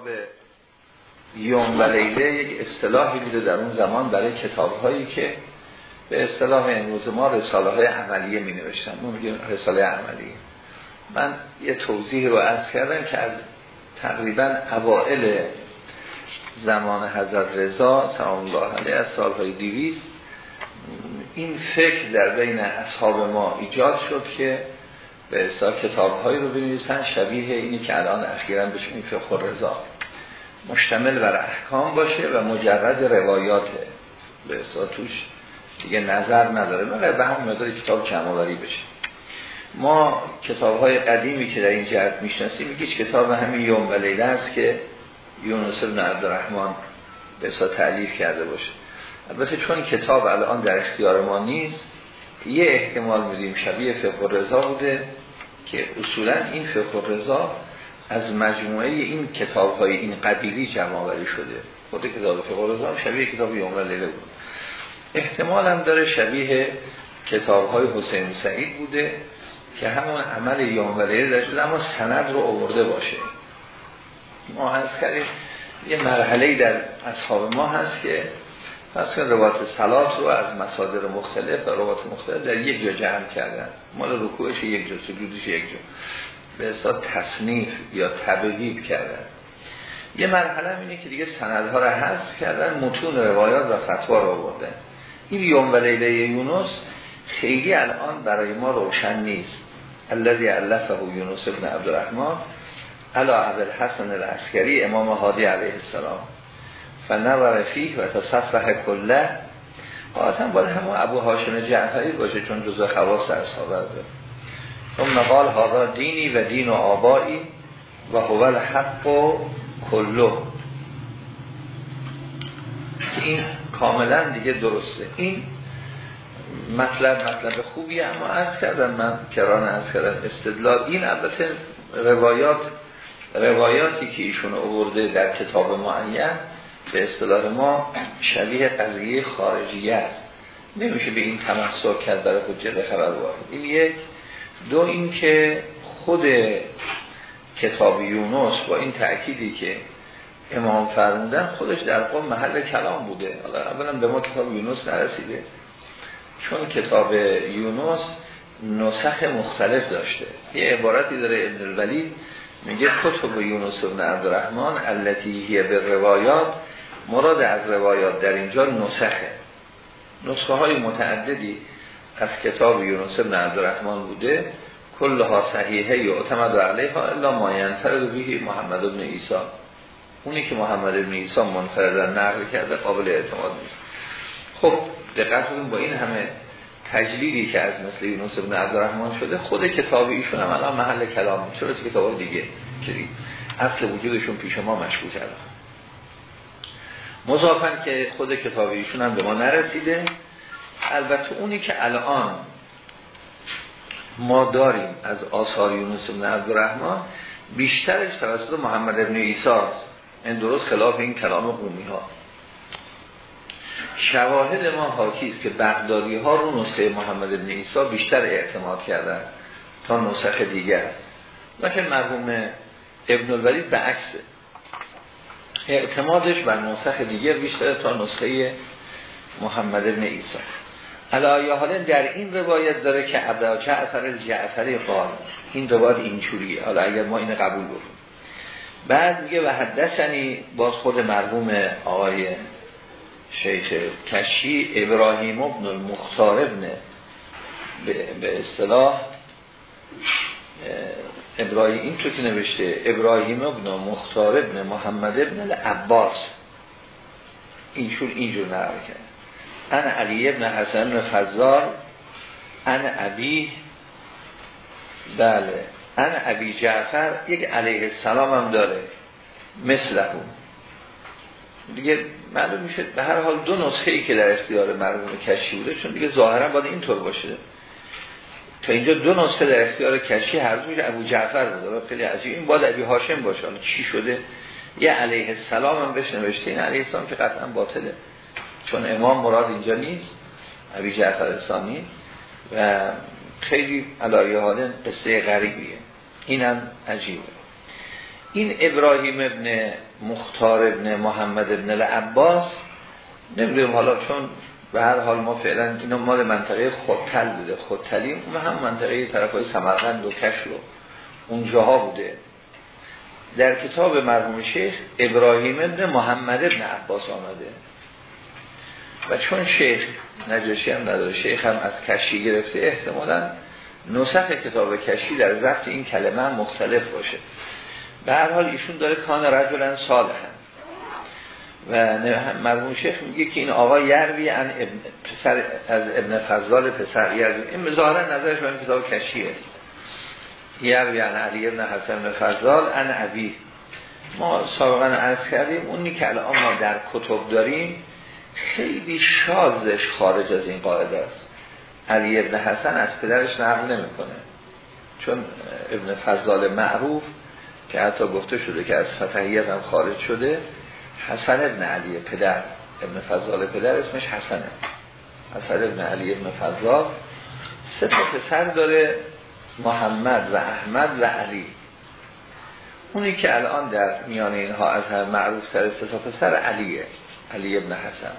کتاب یوم و لیله یک اصطلاحی بوده در اون زمان برای کتاب هایی که به اصطلاح امروز ما رساله های عملیه می نوشتن ما میگیم رساله عملیه. من یه توضیح رو عرض کردم که از تقریبا اوائل زمان حضرت رضا سلام الله علیه از سالهای دیویست این فکر در بین اصحاب ما ایجاد شد که به اصطلاح کتابهایی رو بنویسن شبیه اینی که الان اخیرا بهش این فقه رضا. مشتمل بر احکام باشه و مجرد روایاته به توش دیگه نظر نداره. مگر به همون مدار کتاب کماوری بشه. ما کتاب های قدیمی که در این جهت می‌شناسیم میگیش کتاب همین یوم و لیله است که یونس بن عبدالرحمن به اصطلاح تعلیف کرده باشه. البته چون کتاب الان در اختیار ما نیست یه احتمال میدیم شبیه فقه رضا بوده که اصولا این فقه رضا از مجموعه این کتاب های این قبیلی جمع آوری شده. خود کتاب فقه رضا شبیه کتاب یوم لیله بود. احتمال هم داره شبیه کتاب های حسین سعید بوده که همون عمل یوم لیله شده اما سند رو آورده باشه. ما هست کردیم یه مرحله در اصحاب ما هست که پس که روایت سلات رو از مصادر مختلف و روایت مختلف در یک جا جمع کردن. مال رکوعش یک جا سجودش یک جا. به اصلا تصنیف یا تبهیب کردن. یه مرحله اینه که دیگه سندها رو حذف کردن متون روایات و فتوا رو بردن این یوم و لیله یونس خیلی الان برای ما روشن نیست. الذي علفه یونس ابن عبدالرحمن علا عبدالحسن العسکری امام هادی علیه السلام. فنور فیه و تصفح کله. قاطعا باید همون ابو هاشم جعفری باشه چون جزء خواست اصحابه ده ثم قال هذا دینی و دین و آبایی و هو الحق و کلو این کاملا دیگه درسته. این مطلب مطلب خوبی اما از کردم من کران از کردم. استدلال این البته روایات روایاتی که ایشون آورده در کتاب معین به اصطلاح ما شبیه قضیه خارجی است. نمیشه به این تمسک کرد برای حجت خبر واحد این یک. دو این که خود کتاب یونس با این تأکیدی که امام فرمودن خودش در قوم محل کلام بوده. اولا به ما کتاب یونس نرسیده چون کتاب یونس نسخ مختلف داشته. یه عبارتی داره ابن الولید میگه کتب یونس بن عبدالرحمن التي هی به روایات مراد از روایات در اینجا نسخه. نسخه های متعددی از کتاب یونس بن عبدالرحمن بوده کلها صحیحه یا اعتمد علیها الا ما ینفرد به محمد بن عیسی. اونی که محمد بن عیسی منفردن نقل کرده قابل اعتماد نیست. خب دقت کنیم با این همه تجلیلی که از مثل یونس بن عبدالرحمن شده خود کتاب ایشون هم الان محل کلام چرا کتاب دیگه که اصل وجودشون پیش ما مشکوک کرده مضافن که خود کتاب ایشون هم به ما نرسیده. البته اونی که الان ما داریم از آثار یونس بن عبدالرحمن بیشترش توسط محمد ابن عیسی است. این درست خلاف این کلام قومی ها شواهد ما حاکی است که بغدادی ها رو نسخه محمد ابن عیسی بیشتر اعتماد کردن تا نسخه دیگر. لیکن مرحوم ابن الولید به عکسه اعتمادش بر نسخه دیگر بیشتر تا نسخه محمد ابن عیسی. علایه حالا در این روایت داره که عبدال جعفر جعفری قال؟ این روایت اینجوریه. حالا اگر ما این قبول بکنیم. بعد میگه و حدثنی باز خود مرحوم آقای شیخ کشی ابراهیم ابن المختار ابن به اصطلاح ابراهیم این تو که نوشته ابراهیم ابن مختار ابن محمد ابن عباس اینجور اینجور کرد. ان علی ابن حسن فزار ان ابی بله ان ابی جعفر یک علیه السلام هم داره مثل اون دیگه معلوم میشه به هر حال دو نسخه ای که در اختیار مرحوم کشی بوده چون دیگه ظاهرا باید اینطور باشه. تا اینجا دو نسخه در اختیار کشی هر دوش ابو جعفر بوده. خیلی عجیب. این باید ابی هاشم باشه. چی شده؟ یه علیه السلام هم بهش نوشته. این علیه السلام که قطعا باطله. چون امام مراد اینجا نیست ابی جعفر ثانی و خیلی علایه حال قصه غریبیه. اینم عجیبه. این ابراهیم ابن مختار ابن محمد ابن العباس نمی‌دونم حالا چون به هر حال ما فعلا اینو مال منطقه خودتل بوده. خودتلی و هم منطقه طرف های سمرقند و کش و اونجاها بوده. در کتاب مرحوم شیخ ابراهیم ابن محمد ابن عباس آمده. و چون شیخ نجاشی هم نداره شیخ هم از کشی گرفته احتمالا نسخ کتاب کشی در ضبط این کلمه هم مختلف باشه. به هر حال ایشون داره کان رجلن صالحن و مرحوم شیخ میگه که این آقا یروی ابن پسر از ابن فضال پسر یروی. این ظاهرا نظرش به کتاب کشیه. یروی عن علی ابن حسن ابن فضال ان ابی. ما سابقا عرض کردیم اونی که الان ما در کتب داریم خیلی شازش خارج از این قاعده است. علی ابن حسن از پدرش نقل نمی‌کنه. چون ابن فضال معروف که حتی گفته شده که از فتحیت هم خارج شده حسن ابن علی پدر ابن فضال پدر اسمش حسنه. حسن ابن علی ابن فضال سه تا پسر داره محمد و احمد و علی. اونی که الان در میان اینها از هر معروف سر سه تا پسر علیه. علی ابن حسن.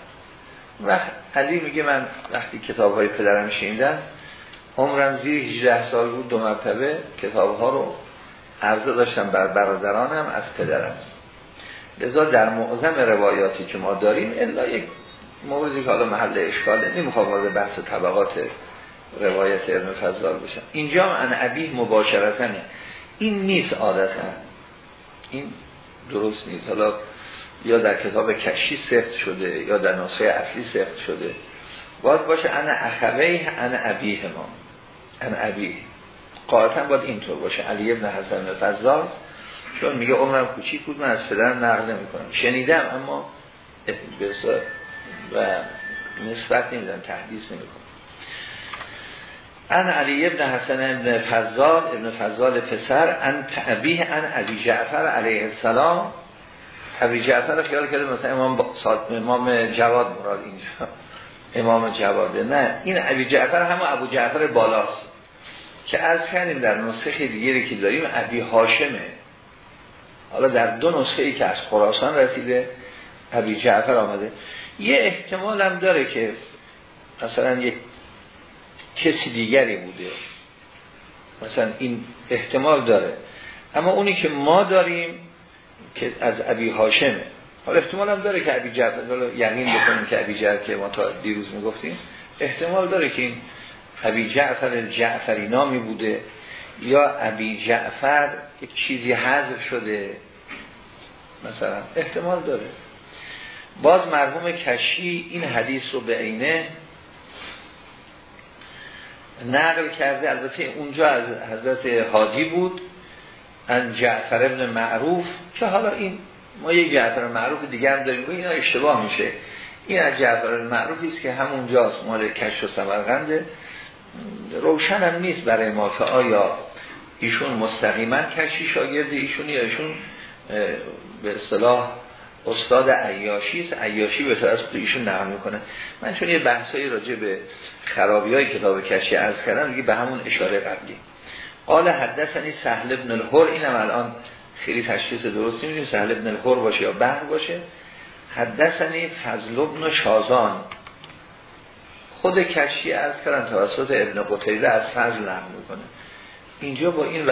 وقت علی میگه من وقتی کتاب های پدرم شیندم عمرم زیر 18 سال بود دو مرتبه کتاب ها رو عرضه داشتم بر برادرانم از پدرم. لذا در معظم روایاتی که ما داریم الا یک موردی که حالا محل اشکاله نمی‌خوام وارد بحث طبقات روایت ابن فضال بشم. اینجا ان عبیه مباشرتنه. این نیست عادتا. این درست نیست. حالا یا در کتاب کشی سخت شده یا در نسخه اصلی سخت شده. باید باشه انا اخوه انا ابیه ما. انا ابیه. قاعدتا باید اینطور باشه. علی ابن حسن فضال چون میگه عمرم کوچیک بود من از پدرم نقل نمی کنم شنیدم اما و نسبت نمیدم تحدیث نمی کنم ان علی ابن حسن ابن فضال ابن فضال پسر ان ابیه ان ابی جعفر علیه السلام ابی جعفر خیال کرده مثلا امام, امام جواد مراد اینجا. امام جواده نه این ابی جعفر همه ابو جعفر بالاست. که از کردیم در نسخه دیگری که داریم ابی هاشمه. حالا در دو نسخه ای که از خراسان رسیده ابی جعفر آمده. یه احتمال هم داره که مثلا یک کسی دیگری بوده. مثلا این احتمال داره. اما اونی که ما داریم که از ابی هاشمه حالا احتمال هم داره که ابی جعفر یقین بکنیم که ابی جعفر که ما تا دیروز می‌گفتیم احتمال داره که این ابی جعفر جعفری نامی بوده یا ابی جعفر یک چیزی حذف شده. مثلا احتمال داره. باز مرحوم کشی این حدیث رو به عینه نقل کرده. البته اونجا از حضرت حادی بود. ان جعفر ابن معروف که حالا این ما یک جعفر معروف دیگه هم داریم اینا اشتباه میشه. این از جعفر معروفی است که همونجاست مال کش و سمرقنده. روشن هم نیست برای ما که آیا ایشون مستقیما کشی شاگرد ایشون یا ایشون به اصطلاح استاد عیاشی است. عیاشی به طرز ایشون نقل می‌کنه. من چون یه بحثایی راجع به خرابی های کتاب کشی از کردم دیگه به همون اشاره قبلی. قال حدثنی سهل ابن الهر اینم الان خیلی تشخیص درست نمی‌دونیم سهل ابن الهر باشه یا بحر باشه. حدثنی فضل ابن شازان. خود کشی از کردن توسط ابن قتیبه از فضل نقل می‌کنه. اینجا با این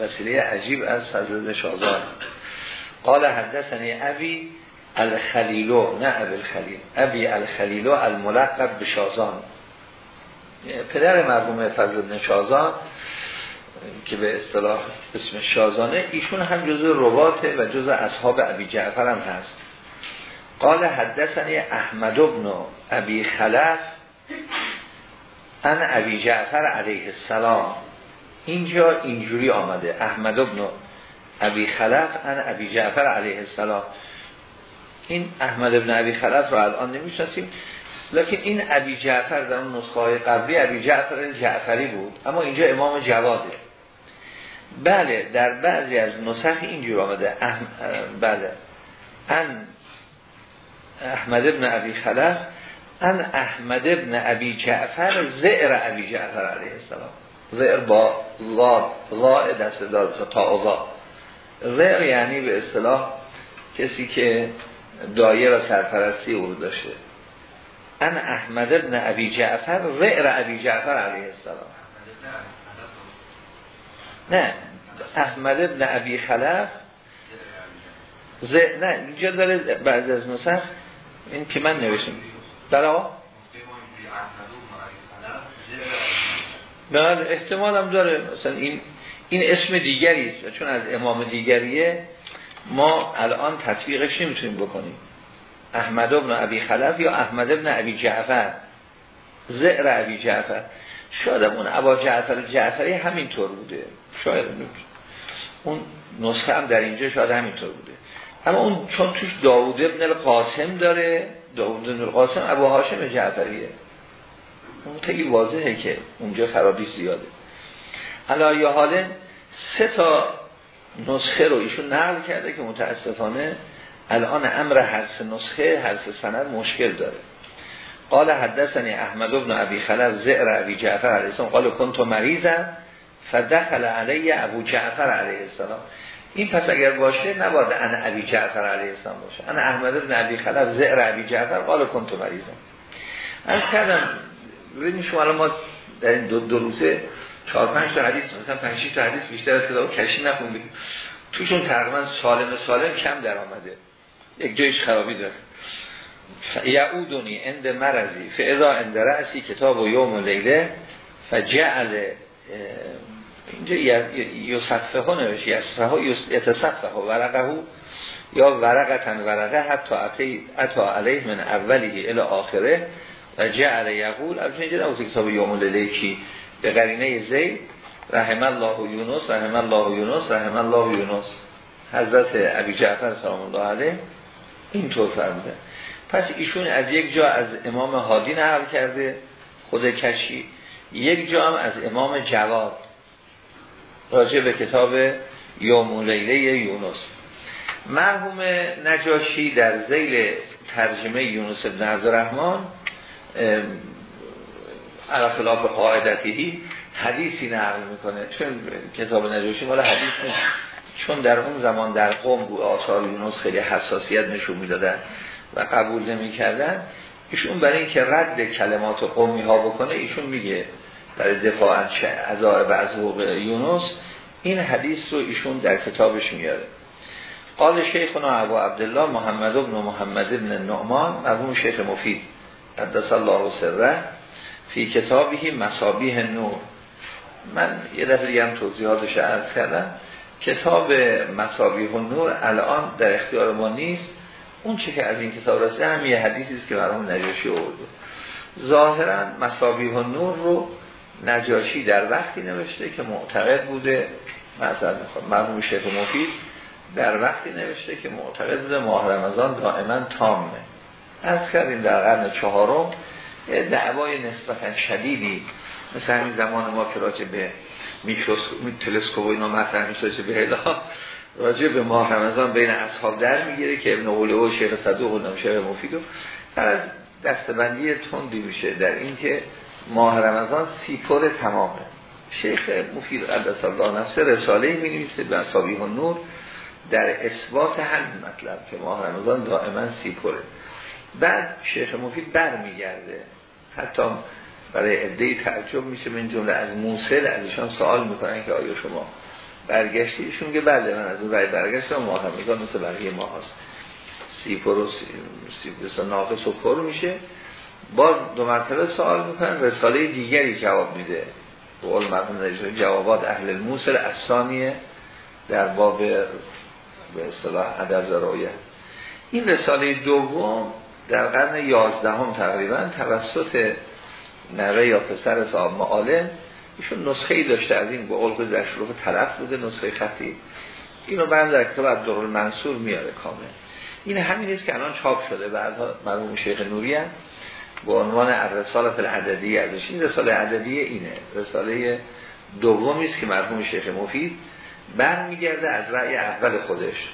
وسیله عجیب از فضل ابن شازان. قال حدثنی ابی الخلیلو نه ابی الخلیل ابی الخلیلو الملقب به شازان پدر مرحوم فضل ابن شازان که به اصطلاح اسم شازانه ایشون هم جزء رواته و جزء اصحاب ابی جعفر هم هست. قال حدثنی احمد ابن ابی خلف ان ابی جعفر علیه السلام. اینجا اینجوری آمده. احمد ابن ابی خلف ان ابی جعفر علیه السلام. این احمد ابن ابی خلف رو الان نمی‌شناسیم لکن این ابی جعفر در اون نسخه قبلی ابی جعفر جعفری بود اما اینجا امام جواده بله در بعضی از نسخ اینجور آمده. احم... بله. ان احمد ابن ابی خلف ان احمد ابن ابی جعفر زعر ابی جعفر علیه السلام. زعر با لا لا دست دار تا اوضا غیر یعنی به اصطلاح کسی که دایه و سرپرستی او داشته. ان احمد ابن ابی جعفر غیر ابی جعفر علیه السلام. نه. احمد ابن ابی خلف. ز... نه اینجا داره بعد از نسخ. این که من نوشتم. برا بله احتمال هم داره. مثلا این این اسم دیگری است. چون از امام دیگریه. ما الان تطبیقش نمی‌تونیم بکنیم. احمد ابن ابی خلف یا احمد ابن ابی جعفر. زعر ابی جعفر. شاید اون ابا جعفر جعفری همینطور بوده. شاید اون نسخه هم در اینجا شاید همینطور بوده. اما اون چون توش داوود ابن القاسم داره داوود ابن القاسم ابو هاشم جعفریه. اون خیلی واضحه که اونجا خرابی زیاده. حالا یا حالا سه تا نسخه رو ایشون نقل کرده که متاسفانه الان امر حرس نسخه حرس سند مشکل داره. قال حدثنی احمد بن ابی خلف زعر ابی جعفر علیه السلام قال کنتو مریضم؟ فدخل علیه ابو جعفر علیه السلام. این پس اگر باشه نباید انا ابی جعفر علیه السلام باشه. انا احمد بن ابی خلف زعر ابی جعفر قال کنتو مریضم؟ از کردم ببینید شما الان ما در این دو, دو روزه چهار پنج تا حدیث مثلا پنج تا حدیث بیشتر از کتاب کشی نخوندیم. توشون تقریبا سالم سالم کم در آمده یک جایش خرابی داره. یعودونی اند مرزی فعضا اند رأسی کتاب و یوم و لیله فجعل اینجا یصفه ها نوشی یصفه ها یتصفه ها ورقه یا ورقتن ورقه حتی اتا علیه من اولیه الى آخره و جعل یقول. البته اینجا نوزی کتاب یوم لیله کی؟ به قرینه زید. رحم الله یونس رحم الله یونس رحم الله یونس. حضرت ابی جعفر سلام الله علیه اینطور فرموده. پس ایشون از یک جا از امام هادی نقل کرده خود کشی. یک جا هم از امام جواد. راجع به کتاب یوم لیله یونس. مرحوم نجاشی در زیل ترجمه یونس بن عبدالرحمن علا خلاف قاعدتی حدیثی نقل می‌کنه. چون کتاب نجاشی مال حدیث نیست. چون در اون زمان در قوم بود آثار یونس خیلی حساسیت نشون می‌دادن. و قبول نمی‌کردن ایشون برای اینکه رد کلمات قومی ها بکنه ایشون میگه در دفاع از از حقوق یونس این حدیث رو ایشون در کتابش میاره. قال شیخنا ابو عبدالله محمد ابن محمد ابن نعمان مرحوم شیخ مفید قدس الله سره فی کتابی مسابیه نور. من یه دفعه دیگه هم توضیحاتش عرض کردم. کتاب مسابیه نور الان در اختیار ما نیست. اون چه که از این کتاب رسیده هم یه حدیثی است که مرحوم نجاشی آورده. ظاهرا مسابیه نور رو نجاشی در وقتی نوشته که معتقد بوده مثلا مرحوم شیخ مفید در وقتی نوشته که معتقد بوده ماه رمضان دائما تامه. از کردیم در قرن چهارم دعوای نسبتا شدیدی مثل همین زمان ما که راجع به تلسکوپ و اینا مطرح میشه به اله راجع به ماه رمضان بین اصحاب در می‌گیره که ابن اوله و شیخ صدوق و شیخ مفید و در از دستبندی تندی میشه در اینکه ماه رمضان سیپور تمامه. شیخ مفید قدس الله نفسه رساله می نویسه به اصابیه نور در اثبات همین مطلب که ماه رمضان دائما سیپوره بعد شیخ مفید بر میگرده حتی برای عده تعجب میشه من جمله از موسل از ایشان سوال می‌کنن که آیا شما برگشتی ایشون که بله من از اون رای برگشتم ماه رمضان مثل بقیه ماه هست سیپور و سی ناقص و پر میشه. باز دو مرتبه سوال می‌کنن رساله دیگری جواب میده. قول مرحوم جوابات اهل الموسل اسامیه در باب به اصطلاح ادب رایه این رساله دوم در قرن یازدهم تقریبا توسط نوه یا پسر صاحب معالم ایشون نسخه ای داشته از این به قول در شروع طرف بوده نسخه خطی. اینو بعد در کتاب از دور منصور میاره کامل. این همین است که الان چاپ شده. بعدها مرحوم شیخ نوری هم به عنوان الرساله العددی ازش. این رساله عددی اینه. رساله دومی است که مرحوم شیخ مفید برمیگرده از رأی اول خودش.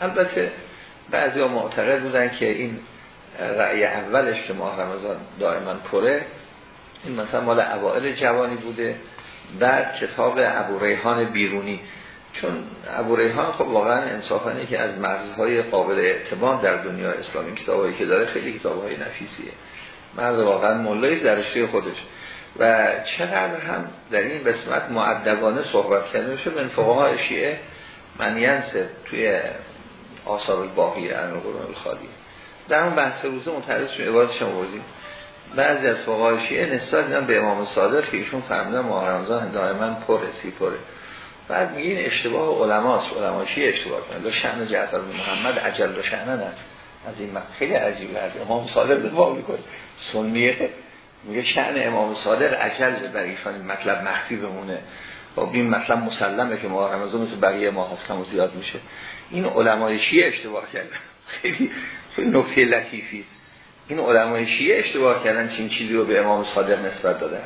البته بعضی ها معتقد بودن که این رأی اولش که ماه رمضان دائما پره این مثلا مال اوائل جوانی بوده بعد کتاب ابو ریحان بیرونی. چون ابو ریحان خب واقعا انصافانه که از مرزهای قابل اعتماد در دنیا اسلامی کتابایی که داره خیلی کتابهای نفیسیه. مرد واقعا مولای درشته خودش. و چقدر هم در این قسمت معدبانه صحبت کرده میشه. من فقهای شیعه من توی آثار الباقی ان قرون الخالی. در اون بحث روزه متعرض شما عبارتش هم بعضی از فقهای شیعه نسبت دیدن به امام صادق که ایشون فهمیدن ماه دائما پره سی پره. بعد میگه این اشتباه علماست علما شیعه اشتباه کنن دو شأن جعفر محمد عجل و شأن نه. از این خیلی عجیبه از امام صادق دفاع می‌کنه. سنیه. میگه شأن امام صادق عجل بر ایشان مطلب مخفی بمونه. خب این مطلب مسلمه که ماه رمضان مثل بقیه ماه هست کم و زیاد میشه. این علمای شیعه اشتباه کردن. خیلی خیلی نکته لطیفی. این علمای شیعه اشتباه کردن چین چیزی رو به امام صادق نسبت دادن.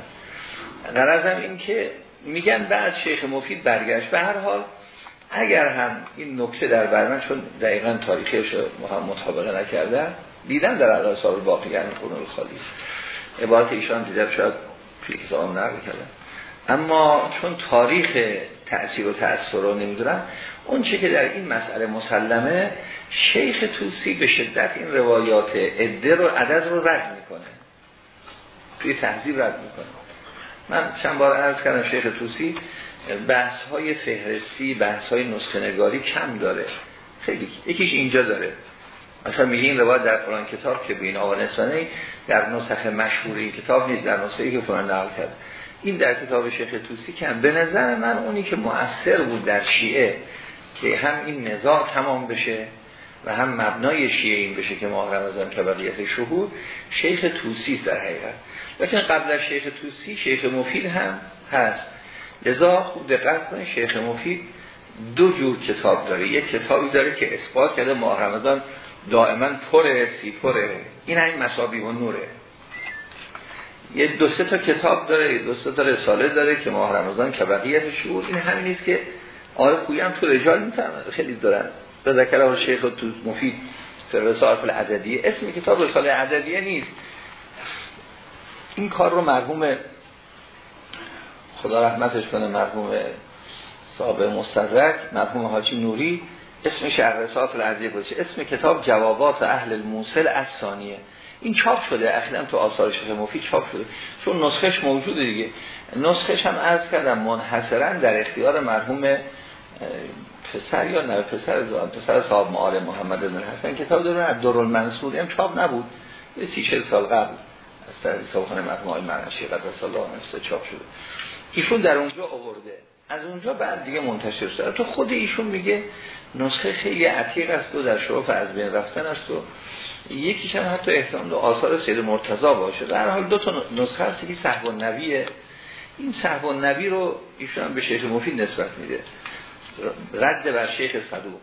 غرضم این که میگن بعد شیخ مفید برگشت. به هر حال اگر هم این نکته در برمن چون دقیقا تاریخش مطابقه نکرده دیدن در سال باقی قرون خالی عبارت ایشان دیدم شاید توی کتاب نقل اما چون تاریخ تأثیر و تأثیر رو نمی‌دونم اون چه که در این مسئله مسلمه شیخ توسی به شدت این روایات عده رو عدد رو رد می‌کنه. توی تحضیب رد می‌کنه. من چند بار عرض کردم شیخ توسی بحث های فهرستی بحث های نسخه نگاری کم داره. خیلی یکیش اینجا داره. مثلا میگه این روایت در قرآن کتاب که به این در نسخه مشهوری کتاب نیست در نسخه که قرآن نقل کرد. این در کتاب شیخ توسی کم. به نظر من اونی که مؤثر بود در شیعه که هم این نزاع تمام بشه و هم مبنای شیعه این بشه که ماه رمضان که بقیت شهود شیخ توسی در حقیقت. لیکن قبل از شیخ توسی شیخ مفید هم هست. لذا خوب دقت کنید شیخ مفید دو جور کتاب داره. یک کتابی داره که اثبات کرده ماه رمضان دائما پره سی پره. این همین مسابی و نوره. یه دو سه تا کتاب داره دو سه تا رساله داره که ماه رمضان که شهود. این همین نیست که آره خویی هم تو رجال می‌تونن خیلی دارن. به ذکر شیخ تو مفید رسالت العددیه. اسم کتاب رساله عددیه نیست. این کار رو مرحوم خدا رحمتش کنه مرحوم صاحب مستدرک مرحوم حاجی نوری اسمش رسالت العددیه اسم کتاب جوابات اهل الموصل از ثانیه این چاپ شده اخیرا تو آثار شیخ مفید چاپ شده. چون نسخش موجوده دیگه. نسخش هم عرض کردم منحصرا در اختیار مرحوم پسر یا نه؟ پسر زوان پسر صاحب معال محمد بن حسن کتاب دارن از دور المنصور هم چاپ نبود. یه سی چل سال قبل از طریق صاحبخانه مرحوم آقای مرنشی قدس الله نفسه چاپ شده. ایشون در اونجا آورده. از اونجا بعد دیگه منتشر شده. تو خود ایشون میگه نسخه خیلی عتیق است و در شرف از بین رفتن است و یکیش هم حتی احتمال آثار سید مرتضا باشه. در حال دو تا نسخه هست که صحب نبیه این صحب نبی رو ایشون به شیخ مفید نسبت میده. رد بر شیخ صدوق.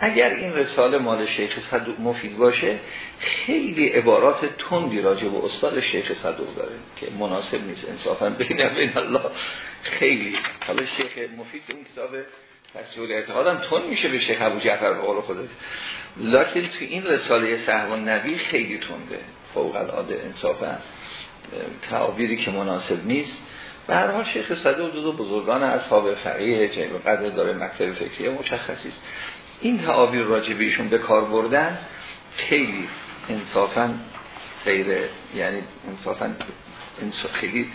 اگر این رساله مال شیخ صدوق مفید باشه خیلی عبارات تندی راجع به استاد شیخ صدوق داره که مناسب نیست انصافا بین بین الله خیلی. حالا شیخ مفید اون کتاب تصویر اعتقادم تون میشه به شیخ ابو جعفر به قول خودت لکن تو این رساله صحب نبی خیلی تنده. فوق العاده انصافا. تعابیری که مناسب نیست. به حال شیخ صدوق دو, دو بزرگان اصحاب فقیه که قدر داره مکتب فکریه مشخصی است. این تعابیر راجع به به کار بردن خیلی انصافا غیر یعنی انصافا خیلی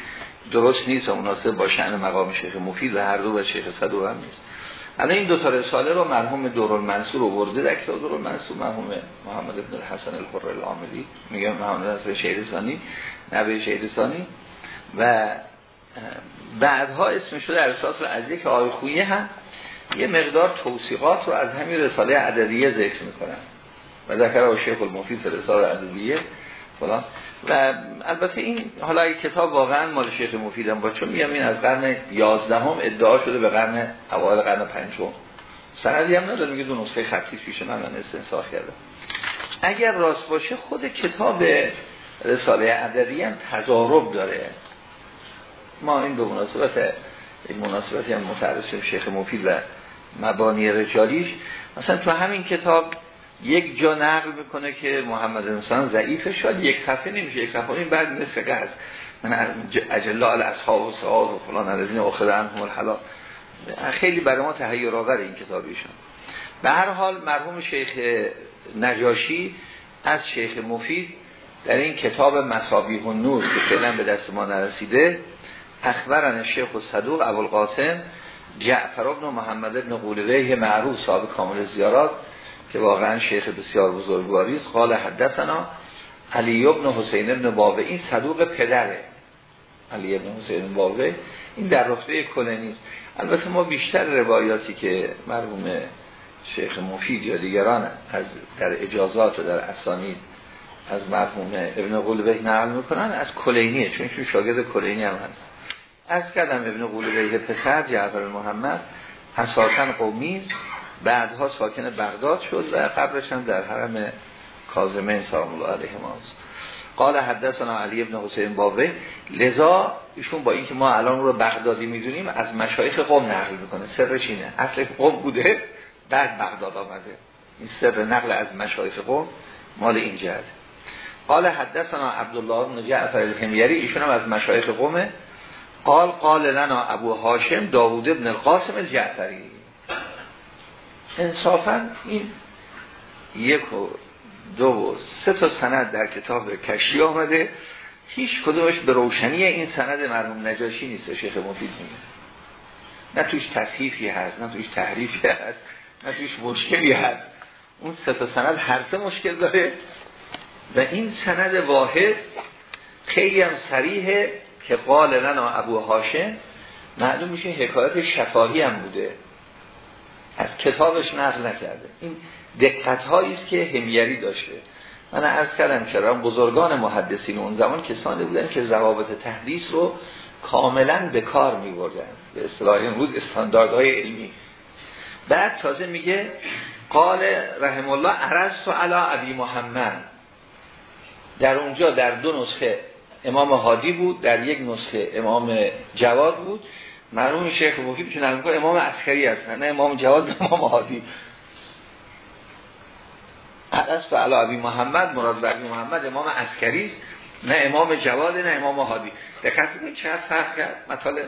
درست نیست و مناسب با شأن مقام شیخ مفید و هر دو به شیخ صدوق هم نیست. الان این دو تا رساله رو مرحوم دور المنصور آورده در کتاب دور المنصور مرحوم محمد بن الحسن القر العاملی میگم محمد حسن شهرستانی نبی شهرستانی و بعدها اسم شده در اساس عزیزه که آقای خویه هم یه مقدار توصیقات رو از همین رساله عددیه ذکر می‌کنن. و ذکر شیخ المفید رساله عددیه فلان. و البته این حالا این کتاب واقعا مال شیخ مفیدم با چون میگم این از قرن 11 هم ادعا شده به قرن اوایل قرن پنجم. سندی هم نداره میگه دو نسخه خطی پیش من من استنساخ کردم. اگر راست باشه خود کتاب رساله عددی هم تضارب داره. ما این به مناسبت این مناسبتی هم متعرض شیخ مفید و مبانی رجالیش. مثلا تو همین کتاب یک جا نقل می‌کنه که محمد انسان ضعیفه شاید یک صفحه نمیشه یک صفحه این بعد نصف قرض من اجلا اصحاب و سعاد و فلان الذین اخذ عنهم الحلال. خیلی برای ما تهیه آور این کتابیشون به هر حال مرحوم شیخ نجاشی از شیخ مفید در این کتاب مسابیح و نور که فعلا به دست ما نرسیده اخبرن شیخ و صدوق ابوالقاسم جعفر ابن محمد ابن قولویه معروف صاحب کامل زیارات که واقعا شیخ بسیار بزرگواری است. قال حدثنا علی ابن حسین ابن بابه این صدوق پدره. علی ابن حسین بابه این در رتبه کلنی است. البته ما بیشتر روایاتی که مرحوم شیخ مفید یا دیگران از در اجازات و در اسانید از مرحوم ابن قلبه نقل می‌کنن از کلینیه چون چون شاگرد کلینی هم هست. از کردم ابن قلبه پسر جعفر محمد اساسا قومی بعدها ساکن بغداد شد و قبرش هم در حرم کاظمین سلام الله علیه ماست قال حدثنا علی ابن حسین بابه لذا ایشون با اینکه ما الان رو بغدادی می‌دونیم از مشایخ قوم نقل می‌کنه. سرش اینه. اصل قوم بوده بعد بغداد آمده. این سر نقل از مشایخ قوم مال این جهت. قال حدثنا عبدالله بن جعفر الحمیری ایشون هم از مشایخ قومه. قال قال لنا ابو هاشم داوود ابن القاسم الجعفری. انصافا این یک و دو و سه تا سند در کتاب کشی آمده. هیچ کدومش به روشنی این سند مرحوم نجاشی نیست شیخ مفید میگه. نه توش تصحیفی هست نه توش تحریفی هست نه توش مشکلی هست. اون سه تا سند هر سه مشکل داره. و این سند واحد خیلی هم سریحه که قال لنا ابو هاشم معلوم میشه حکایت شفاهی هم بوده. از کتابش نقل نکرده. این دقت است که همیری داشته. من عرض کردم چرا بزرگان محدثین اون زمان کسانی بودن که ضوابط تحدیث رو کاملا به کار می بردن به اصطلاح امروز استانداردهای علمی. بعد تازه میگه قال رحم الله عرض تو علا ابی محمد. در اونجا در دو نسخه امام هادی بود در یک نسخه امام جواد بود. مرحوم شیخ مفید که نقل امام عسکری هستن نه امام جواد نه امام هادی. عرض و علا محمد مراد بر محمد امام عسکری نه امام جواد نه امام هادی. دقت کنید چقدر فرق کرد مطالب.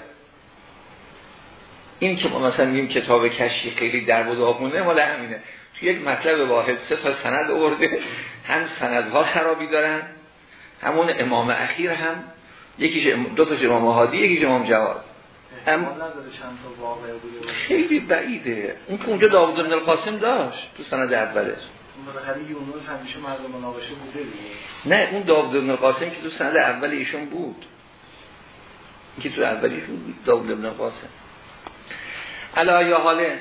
این که ما مثلا میگیم کتاب کشی خیلی در بوده مونده مال همینه. یک مطلب واحد سه تا سند آورده هم سندها خرابی دارن همون امام اخیر هم یکیش دو تا امام هادی یکیش امام جواد. اما خیلی بعیده. اون که اونجا داوود بن القاسم داشت تو سند اولش نه اون داوود بن القاسم که تو سند اول ایشون بود. که تو اولیشون بود داوود بن القاسم. علا یا حاله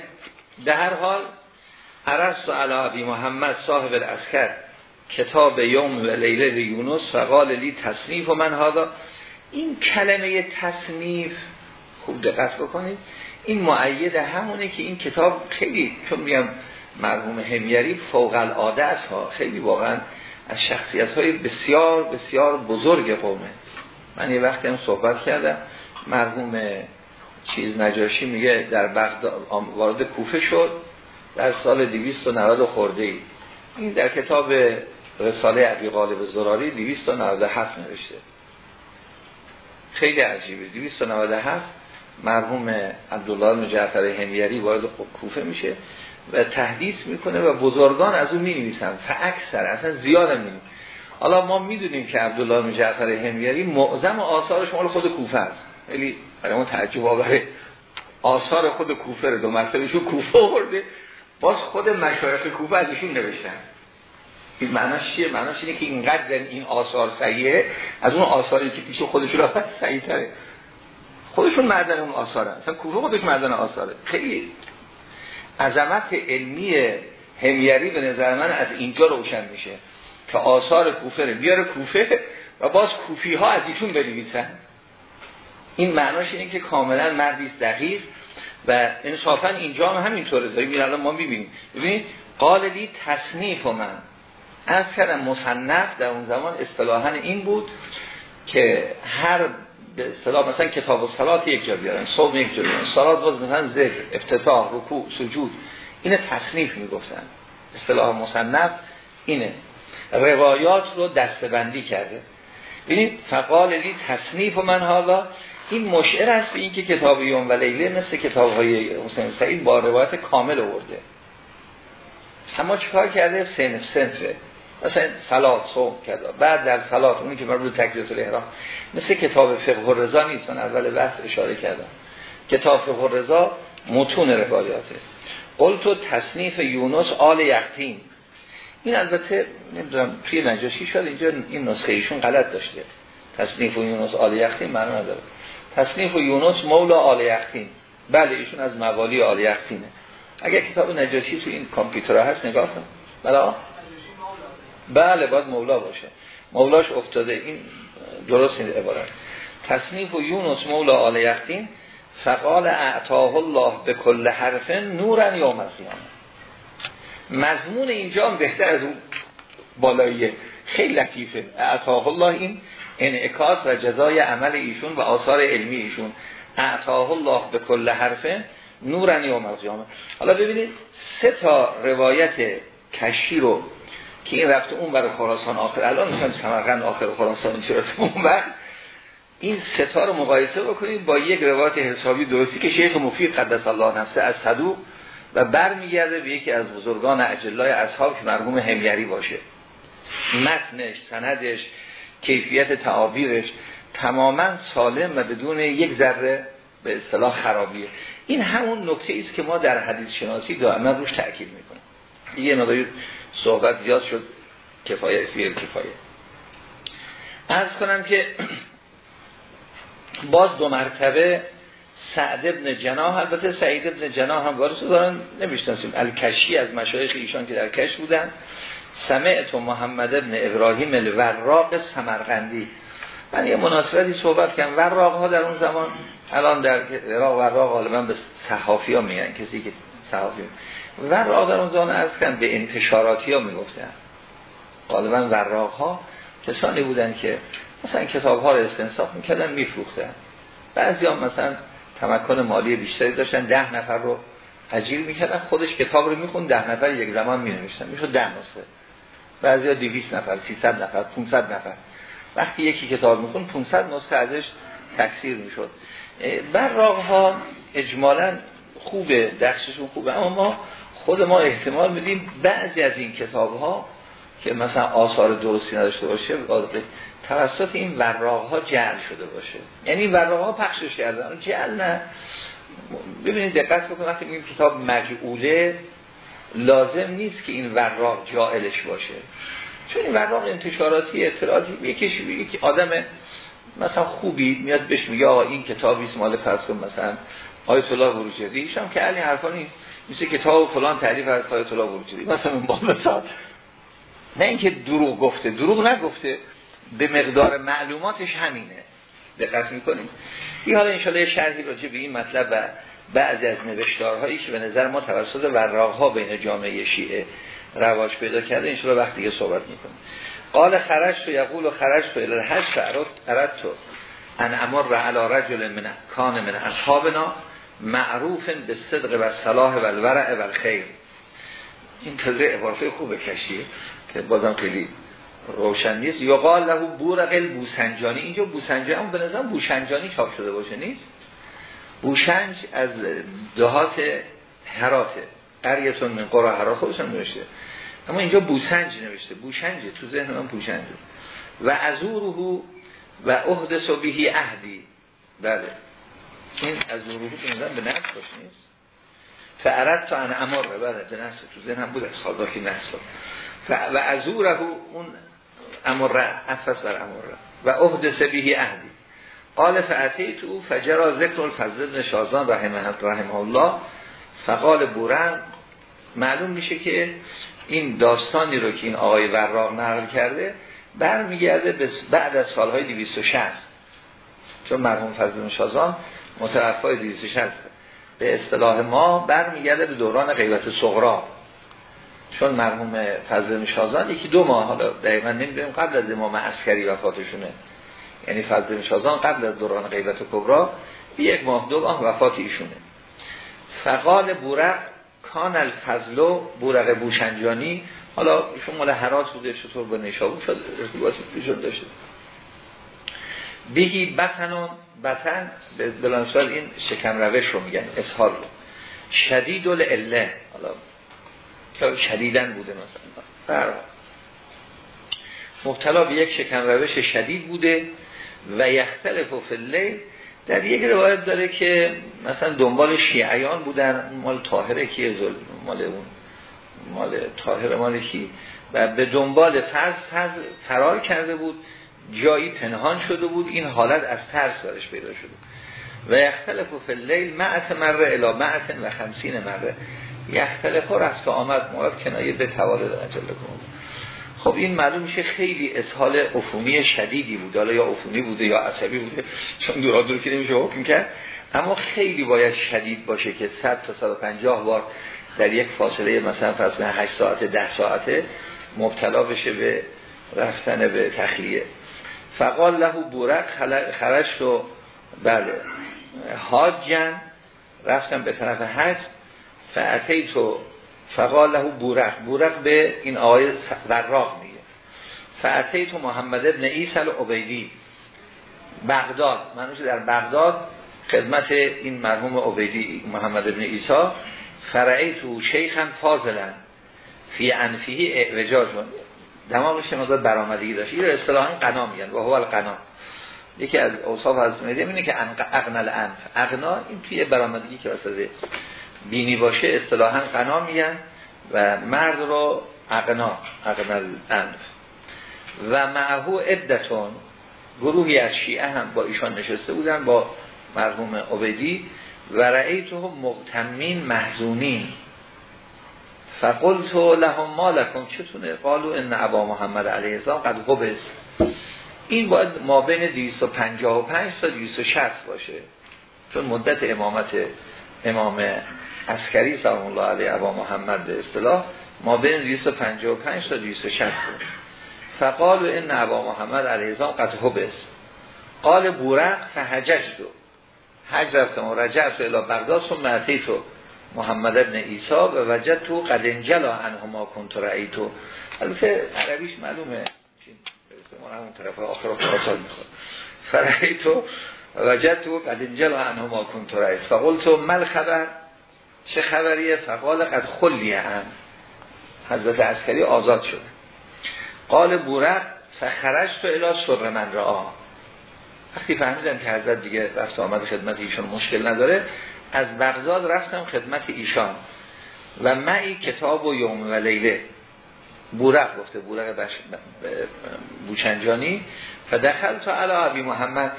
در هر حال عرست و علا محمد صاحب الاسکر کتاب یوم و لیله یونس فقال لی تصنیف و من هادا این کلمه تصنیف خوب دقت بکنید این معید همونه که این کتاب خیلی چون میگم مرحوم همیری فوق العاده است ها خیلی واقعا از شخصیت های بسیار بسیار بزرگ قومه. من یه وقتی هم صحبت کردم مرحوم چیز نجاشی میگه در بغداد وارد کوفه شد. در سال 290 خورده ای. این در کتاب رساله عبی غالب زراری 297 نوشته. خیلی عجیبه. 297 مرحوم عبدالله بن جعفر همیری وارد کوفه میشه و تحدیث می‌کنه و بزرگان از اون می‌نویسن. فاکثر اصلا زیاد می حالا ما می‌دونیم که عبدالله بن جعفر همیری معظم آثارش مال خود کوفه است. خیلی برای ما تعجب آوره. آثار خود کوفه رو دو مرتبهشو کوفه آورده. باز خود مشایخ کوفه از ایشون نوشتن. این معناش چیه؟ معناش اینه که اینقدر این آثار صحیحه از اون آثاری که پیش خودشون را صحیح تره خودشون معدن اون آثاره اصلا کوفه خودش معدن آثاره. خیلی عظمت علمی همیری به نظر من از اینجا روشن میشه که آثار کوفه رو بیاره کوفه و باز کوفی ها از ایشون بنویسن. این معناش اینه که کاملا مردی دقیق و انصافا اینجا هم همینطوره. داریم الان ما می‌بینیم. ببینید قالدی تصنیف من. از کردم مصنف در اون زمان اصطلاحا این بود که هر به اصطلاح مثلا کتاب و صلات یک جا بیارن صوم یک جا بیارن صلات باز مثلا ذکر افتتاح رکوع سجود. اینه تصنیف می‌گفتن. اصطلاح مصنف اینه. روایات رو دستبندی کرده. ببینید فقال لی تصنیف من حالا این مشعر است به این که کتاب یوم و لیله مثل کتاب های حسین سعید با روایت کامل آورده. اما چیکار کرده؟ سنف سنفه. مثلا سلات صوم کرده. بعد در سلات اونی که مربوط تکبیرات الاحرام. مثل کتاب فقه الرضا نیست. من اول بحث اشاره کردم. کتاب فقه الرضا متون روایاته. قلت تصنیف یونس آل یقتین. این البته نمی‌دونم توی نجاشی شد اینجا این نسخه ایشون غلط داشته. تصنیف و یونس آل یقتین معنا نداره. تصنیف و یونس مولا آل یقتین بله ایشون از موالی آل یقتینه اگر کتاب نجاشی تو این کامپیوتر هست نگاه کن. بله؟ بله باید مولا باشه. مولاش افتاده. این درست این عبارت. تصنیف و یونس مولا آل یقتین فقال اعطاه الله به کل حرف نورن یا القیامه. مضمون اینجا هم بهتر از اون بالاییه. خیلی لطیفه. اعطاه الله این انعکاس و جزای عمل ایشون و آثار علمی ایشون. اعطاه الله به کل حرف نورن یا القیامه. حالا ببینید سه تا روایت کشی رو که این رفته اون برای خراسان آخر. الان میگم سمرقند آخر خراسان این اون بعد این ستا رو مقایسه بکنید با یک روایت حسابی درستی که شیخ مفید قدس الله نفسه از صدوق و برمیگرده به یکی از بزرگان اجلای اصحاب که مرحوم همیری باشه. متنش سندش کیفیت تعابیرش تماما سالم و بدون یک ذره به اصطلاح خرابیه. این همون نکته است که ما در حدیث شناسی دائما روش تاکید می‌کنیم. یه مقدار صحبت زیاد شد. کفایه فیر کفایه ارز کنم که باز دو مرتبه سعد ابن جناح البته سعید ابن جناح هم وارث دارن. نمی‌شناسیم. الکشی از مشایخ ایشان که در کش بودن. سمعت محمد ابن ابراهیم الوراق سمرقندی. من یه مناسبتی صحبت کردم. وراق ها در اون زمان الان در عراق وراق غالبا به صحافی ها میگن کسی که صحافی. وراق در اون زمان از به انتشاراتی ها می‌گفتن. غالبا وراق ها کسانی بودن که مثلا کتاب ها رو استنساخ می‌کردن میفروختن. بعضی هم مثلا تمکن مالی بیشتری داشتن ده نفر رو اجیر می‌کردن خودش کتاب رو میخون ده نفر یک زمان مینوشتن. می‌شد ده نسخه. بعضی ها 200 نفر 300 نفر 500 نفر. وقتی یکی کتاب میخون 500 نسخه ازش تکثیر می‌شد. براغ ها اجمالا خوبه درسشون خوبه اما ما خود ما احتمال میدیم بعضی از این کتاب ها که مثلا آثار درستی نداشته باشه توسط این وراغ ها جعل شده باشه. یعنی وراغ ها پخشش کردن. جعل نه. ببینید دقت بکنید وقتی این کتاب مجعوله لازم نیست که این وراغ جائلش باشه. چون این وراغ انتشاراتی اطلاعاتی یکیش یکی آدم مثلا خوبی میاد بهش میگه آقا این کتابی است مال فرض مثلا آیت الله بروجردی هم که علی حرفا نیست. مثل کتاب فلان تعریف از آیت الله بروجردی مثلا با مثال نه اینکه دروغ گفته. دروغ نگفته. به مقدار معلوماتش همینه. دقت می‌کنیم. این حالا انشاءالله شرحی راجع به این مطلب و بعضی از نوشتارهایی که به نظر ما توسط وراغ بین جامعه شیعه رواج پیدا کرده انشاءالله وقت دیگه صحبت می‌کنیم. قال خرج تو یقول و خرج تو الهش فرد تو ان امر علی رجل من کان من اصحابنا معروف به صدق و صلاح و الورع و الخیر. این تازه عبارت خوبه کشیه که بازم خیلی روشن نیست. یقال له بورق بوسنجانی اینجا بوسنجانی اما به نظرم بوشنجانی چاپ شده باشه نیست؟ بوشنج از دهات هراته قریتون من قرا هرات خودشون نوشته. اما اینجا بوسنج نوشته. بوشنجه تو ذهن من بوشنجه و ازوره و احدث بهی اهدی بله. این از به به نفس باش نیست. فعرد تا ان امار بله به نفس. تو ذهن هم بود از که نفس و ازوره اون امره افس بر امره و عهد سبیه اهدی قال فعتی تو فجرا ذکر الفضل ابن شازان رحمه, رحمه الله فقال بورن معلوم میشه که این داستانی رو که این آقای وراق نقل کرده برمیگرده بعد از سالهای 260 چون مرحوم فضل شازان متوفای 260 به اصطلاح ما برمیگرده به دوران غیبت صغرا. چون مرحوم فضل شازان یکی دو ماه حالا دقیقا نمی‌دونیم قبل از امام عسکری وفاتشونه. یعنی فضل شازان قبل از دوران غیبت و کبرا یک ماه دو ماه وفات ایشونه. فقال بورق کان الفضل بورق بوشنجانی. حالا ایشون مال حراس بوده چطور با نشابو شد ارتباطی پیشون داشته. بهی بطنون بطن بلانسال این شکم روش رو میگن اسهال رو. شدید اله حالا شدیدن بوده مثلا. مبتلا به یک شکم روش شدید بوده. و یختلف و فله در یک روایت داره که مثلا دنبال شیعیان بودن مال طاهره کیه ظلم مال اون مال طاهره مال کی؟ و به دنبال فرض فرض فرار کرده بود. جایی پنهان شده بود. این حالت از ترس دارش پیدا شده. و یختلف فی اللیل معت مره الا معت و خمسین مره. یختلف رفت آمد. مراد کنایه به توالد اجل کنه خب این معلوم میشه خیلی اسهال عفونی شدیدی بود حالا یا عفونی بوده یا عصبی بوده. چون دورا دور که نمیشه حکم کرد. اما خیلی باید شدید باشه که 100 تا 150 بار در یک فاصله مثلا فرض 8 ساعته 10 ساعته مبتلا بشه به رفتن به تخلیه. فقال له بورق خرش و بله. حاجن رفتم به طرف حج. فعتی تو فقال له بورق بورق به این آقای وراق میگه. فعتی تو محمد ابن ایسل عبیدی بغداد. منوش در بغداد خدمت این مرحوم عبیدی محمد ابن ایسا فرعی تو شیخن فاضلن فی انفیهی اعوجاج. دماغش مقدار برآمدگی داشت. این رو اصطلاحا قنا میگن. و هو القنا. یکی از اوصاف از میده اینه که اقنل انف. اقنا این توی برآمدگی که واسه بینی باشه اصطلاحا قنا میگن و مرد رو اقنا اقنل انف و معهو عدتون گروهی از شیعه هم با ایشان نشسته بودن با مرحوم عبدی و رأیتو مقتمین محزونین. فقلت لهم ما لکن چتونه؟ قالو ان ابا محمد علیه السلام قد قبض این باید ما بین 255 تا 260 باشه. چون مدت امامت امام عسکری سلام الله علیه ابا محمد به اصطلاح. ما بین 255 تا 260 باشه فقال ان ابا محمد علیه السلام قد قبض قال بورق فحجج دو حج رفتم و رجعت الى بغداد ثم تو محمد ابن ایسا و وجد تو قد انجلا انهما کنت رأیتو. البته عربیش معلومه. استعمال همون طرف آخر خراسان می‌خواد. فرأیتو وجد تو قد انجلا انهما کنت رأیتو. فقلتو مل خبر؟ چه خبریه فقال قد خلیه هم. حضرت عسکری آزاد شده قال بورق فخرج تو الا سر من را. وقتی فهمیدم که حضرت دیگه رفت آمد خدمت ایشون مشکل نداره از بغداد رفتم خدمت ایشان. و معی کتاب و یوم و لیله. بورق گفته بورق بش... بوچنجانی. فدخل تا علا عبی محمد.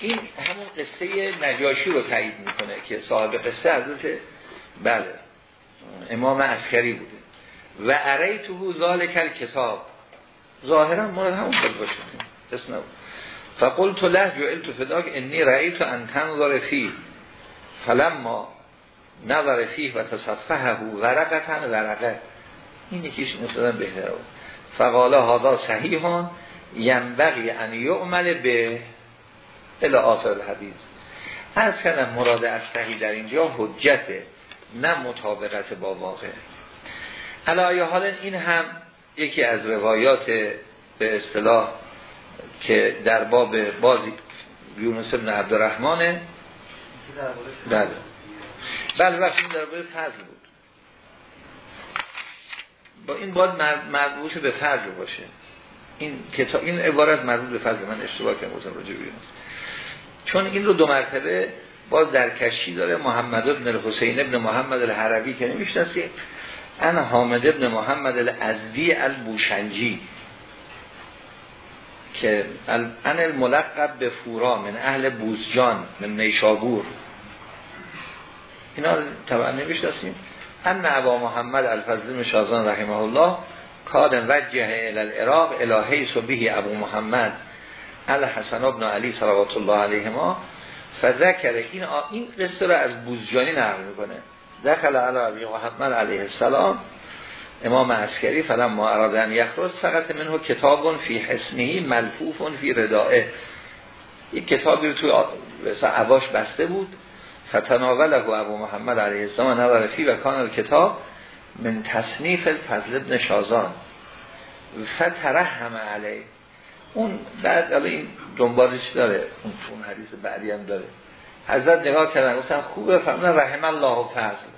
این همون قصه نجاشی رو تایید می‌کنه که صاحب قصه حضرت بله. امام عسکری بوده. و اری تو ذالک کتاب ظاهرا مورد همون خود باشه. اسم نبود. فقلت له جعلت فداک انی رأیت ان تنظر فی فلما نظر فیه و تصفحه ورقتن ورقه. این یکیش نسبتا بهتره بود. فقاله هادا صحیحان. ینبغی ان یعمل به الى آخر الحدیث. از کنم مراد از صحیح در اینجا حجته نه مطابقت با واقع. علایه حالا این هم یکی از روایات به اصطلاح که در باب بازی یونس ابن عبدالرحمنه. بله. بله وقتی درباره فضل بود. با این باید مربوط به فضل باشه. این کتاب این عبارت مربوط به فضل من اشتباه کردم گفتم راجع چون این رو دو مرتبه باز در کشی داره محمد ابن الحسین ابن محمد الحربی که نمی‌شناسی انا حامد ابن محمد الازدی البوشنجی که ان الملقب به فورا من اهل بوزجان من نیشابور. اینا طبعا نمی‌شناسیم ان ابا محمد الفضل شازان رحمه الله کاد وجه الى العراق الهی صبیه ابو محمد الحسن ابن علی صلوات الله علیهما فذکر این این قصه رو از بوزجانی نقل می‌کنه. دخل علی ابی محمد علیه السلام امام عسکری فلم ما ارادن یخرج فقط منه کتاب فی حسنهی ملفوف فی ردائه. یک کتابی رو توی عواش بسته بود. فتناوله ابو محمد علیه السلام نظر فی و کان کتاب من تصنیف الفضل ابن شازان. فترحم علیه اون بعد این دنبالش داره اون, حدیث بعدی هم داره. حضرت نگاه کردن گفتن خوبه فرمودن رحم الله و فضل.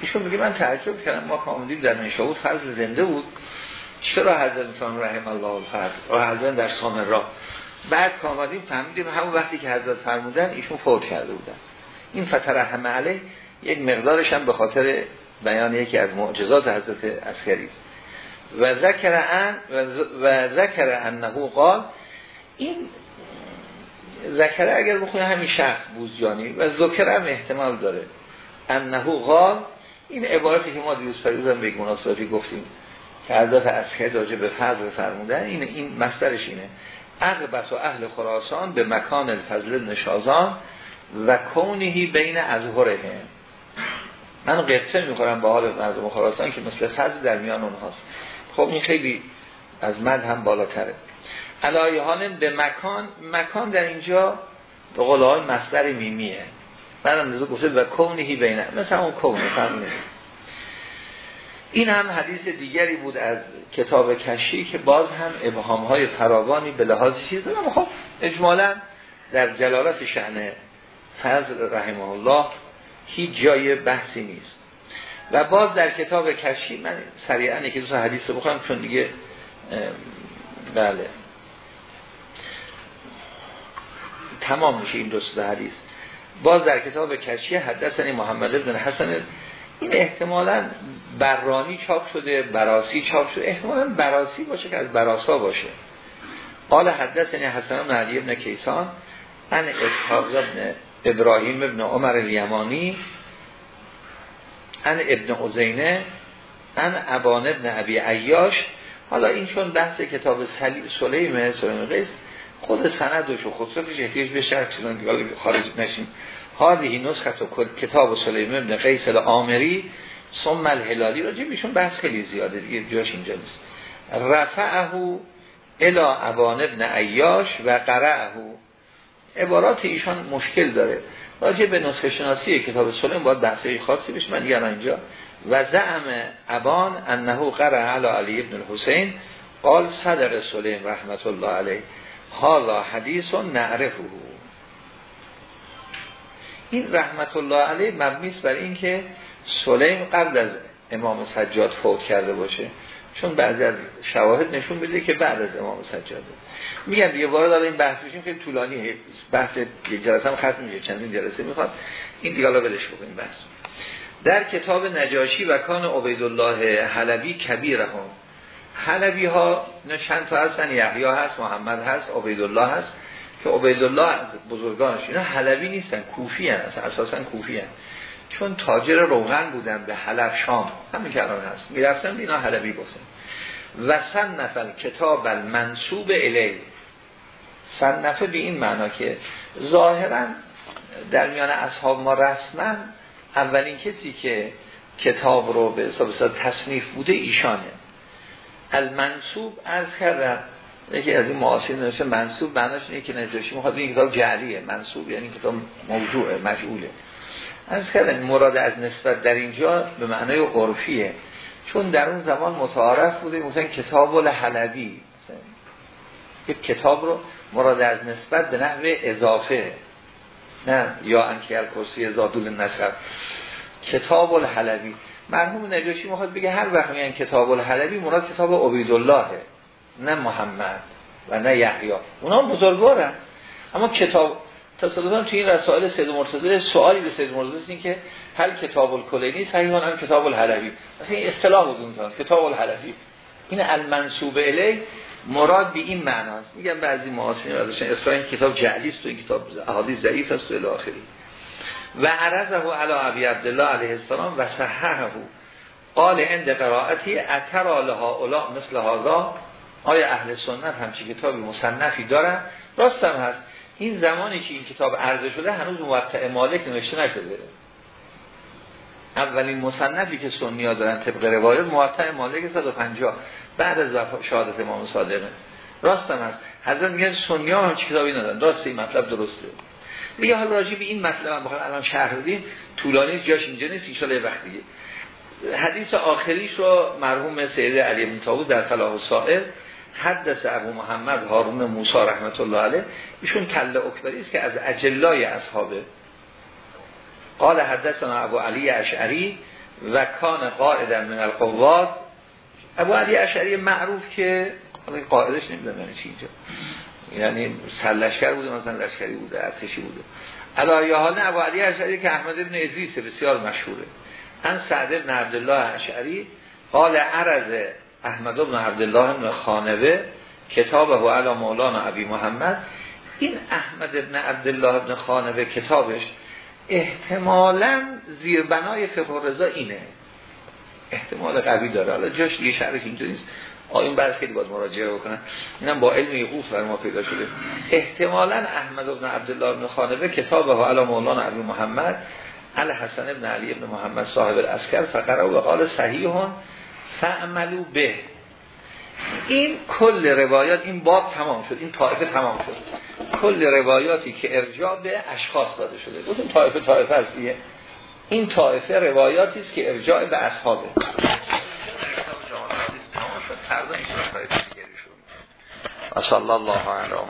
ایشون میگه من تعجب کردم ما کامدیم در نشابود فضل زنده بود. چرا حضرت می‌تونم رحم الله و فضل؟ و حضرت در را بعد کامدیم فهمیدیم همون وقتی که حضرت فرمودن ایشون فوت کرده بودن. این فترحم علیه یک مقدارش هم به خاطر بیان یکی از معجزات حضرت عسکری. است و ذکر ان و ذکر انه قال این ذکر اگر بخونه همین شخص بوزیانی و ذکر هم احتمال داره. انه قال این عبارتی که ما دیروز فریوز هم به مناسبتی گفتیم که حضرت عسکری راجع به فضل فرمودن این این مصدرش اینه. اغبت و اهل خراسان به مکان الفضل نشازان و کونهی بین ازهره من قطعه می‌خورم با حال مردم خراسان که مثل فضل در میان اونهاست. خب این خیلی از مد هم بالاتره. علایه به مکان مکان در اینجا به قول های مصدر میمیه. بعدم نزد گفته و کونهی بینه مثل اون کونه فهمه این هم حدیث دیگری بود از کتاب کشی که باز هم ابهام های فراوانی به لحاظ چیز دارم خب اجمالا در جلالت شعن فضل رحمه الله هیچ جای بحثی نیست. و باز در کتاب کشی من سریعا یکی دو حدیث بخوام چون دیگه بله. تمام میشه این دوست حدیث. باز در کتاب کشی حدثنی محمد بن حسن. این احتمالا برانی چاپ شده براسی چاپ شده. احتمالا براسی باشه که از براسا باشه. قال حدثنی حسن بن علی بن کیسان ان اسحاق بن ابراهیم ابن عمر الیمانی ان ابن عزینه ان ابان ابن ابی عیاش. حالا این چون بحث کتاب سلیمه سلیم قیس خود سندش و خودصورتش احتیاج به شرح چون خارج نشیم. هادهی نسخت و کتاب سلیم ابن قیس الامری ثم الهلالی. راجع بیشون بحث خیلی زیاده دیگه جاش اینجا نیست. رفعه الا ابان ابن عیاش و قرعه. عبارات ایشان مشکل داره. راجع به نسخه شناسی کتاب سلیم باید بحثی خاصی بشه. من دیگر اینجا. و زعم ابان انه قرع علی علی ابن الحسین قال صدق سلیم رحمت الله علیه حالا حدیث و نعرفه. این رحمت الله علیه مبنیست بر اینکه سلیم قبل از امام سجاد فوت کرده باشه. چون بعضی از شواهد نشون بده که بعد از امام سجاده میگم دیگه وارد این بحث بشیم خیلی طولانی بحث یک جلسه هم ختم میشه چندین جلسه می‌خواد. این دیگه بدش بکنیم بحث. در کتاب نجاشی و کان عبیدالله حلبی کبیر هم حلبی ها نه چند تا هستن؟ یحیی هست محمد هست عبیدالله هست که عبیدالله از بزرگانش. اینا حلبی نیستن کوفی هست اساسا کوفی هست چون تاجر روغن بودن به حلب شام همین که الان هست. می‌رفتن اینا حلبی گفتن و نفل کتاب المنصوب الی نفل به این معنا که ظاهرا در میان اصحاب ما رسما اولین کسی که کتاب رو به حساب تصنیف بوده ایشانه. المنصوب از کردم یکی از این معاصرین نوشته منصوب معناش اینه که نجاشی می‌خواد این کتاب جعلیه. منصوب یعنی کتاب موضوعه مجعوله از کردم مراد از نسبت در اینجا به معنای عرفیه. چون در اون زمان متعارف بوده مثلا کتاب الحلبی. یک کتاب رو مراد از نسبت به نحو اضافه. نه یا انکیل کرسی زادول نسب. کتاب الحلبی. مرحوم نجاشی می‌خواد بگه هر وقت میگن کتاب الحلبی مراد کتاب عبیداللهه نه محمد و نه یحیی. اونا بزرگوارن. اما کتاب تصادفا توی این رسائل سید مرتضی سوالی به سید مرتضی این که هل کتاب الکلینی صحیحان هم کتاب الحلبی. مثلا این اصطلاح بود کتاب الحلبی. این المنصوب الی مراد به این معناست میگم بعضی معاصرین ازش اصلا کتاب جعلی است و این کتاب احادیث ضعیف است و الی و عرضه علی ابی عبدالله علیه السلام و صححه قال عند قرائتی اترا لها اولا مثل هذا. آیا اهل سنت همچی کتابی مصنفی دارن؟ راستم هست. این زمانی که این کتاب عرضه شده هنوز موقع مالک نوشته نشده. اولین مصنفی که سنی ها دارن طبق روایت موقع مالک 150 بعد از شهادت امام صادقه راستم هست. حضرت میگن سنی ها هم کتابی ندارن. راست این مطلب درسته. میگه حالا راجع به این مطلب هم الان شهر بدیم. طولانی جاش اینجا نیست ان شاء وقت دیگه. حدیث آخریش رو مرحوم سید علی بن در فلاح سائل حدث ابو محمد هارون موسی رحمت الله علیه ایشون کله اکبری است که از اجلای اصحابه قال حدثنا ابو علی اشعری و کان قائدا من القوات ابو علی اشعری معروف که قائدش نمی‌دونم یعنی چی اینجا. یعنی سرلشکر بوده مثلا لشکری بوده ارتشی بوده. علایه حال ابو علی اشعری که احمد ابن ادریس بسیار مشهوره. ان سعد ابن عبدالله اشعری قال عرض احمد ابن عبدالله ابن خانوه کتاب و علا مولانا ابی محمد. این احمد ابن عبدالله ابن خانوه کتابش احتمالا زیربنای فقه رضا اینه. احتمال قوی داره. حالا جاش دیگه شرح اینجوری نیست. آیون بعد خیلی باید مراجعه بکنن اینم با علم یقوف بر ما پیدا شده. احتمالا احمد ابن عبدالله ابن خانبه کتاب و علا مولانا ابی محمد. حسن ابن علی ابن محمد صاحب الاسکر فقره و قال صحیحون. فعملو به. این کل روایات این باب تمام شد این طائفه تمام شد. کل روایاتی که ارجاع به اشخاص داده شده. گفتیم طائفه طائفه است این طائفه روایاتی است که ارجاع به اصحابه. فردا این الله علیه